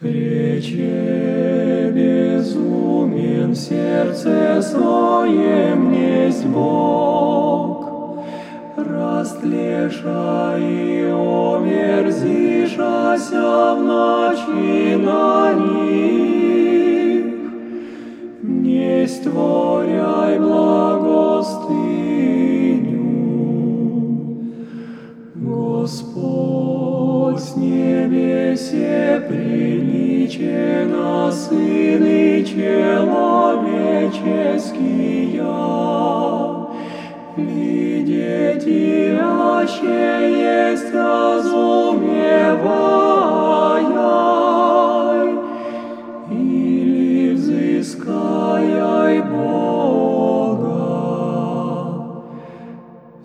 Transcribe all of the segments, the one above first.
Рече безумен сердце своем несть Бог, Растлеша и омерзишася в ночи на них, Несть творяй благостыню. Господь небесе приличена сыны человеческие, видеть и аще есть разумевая, или взыская Бога.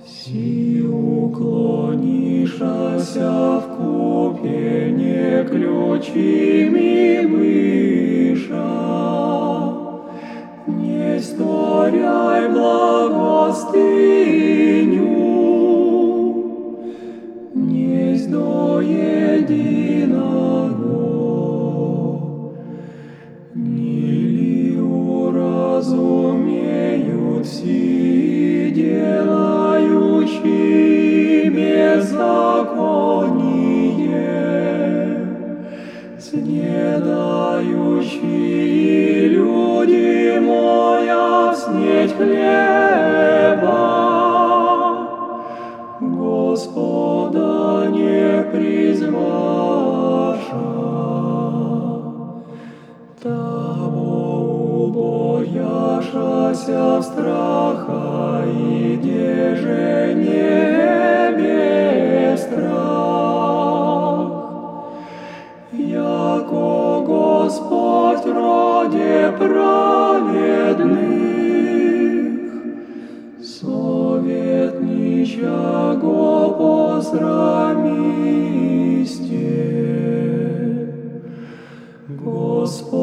Си уклонишася в купе ключими быша, не створяй благостыню, несть до единого. Не ли уразумеют все в страха и деже небе страх. Яко Господь роде праведных, советничаго посрамисте. Господь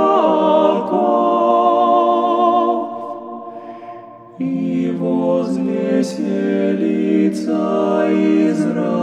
Israel.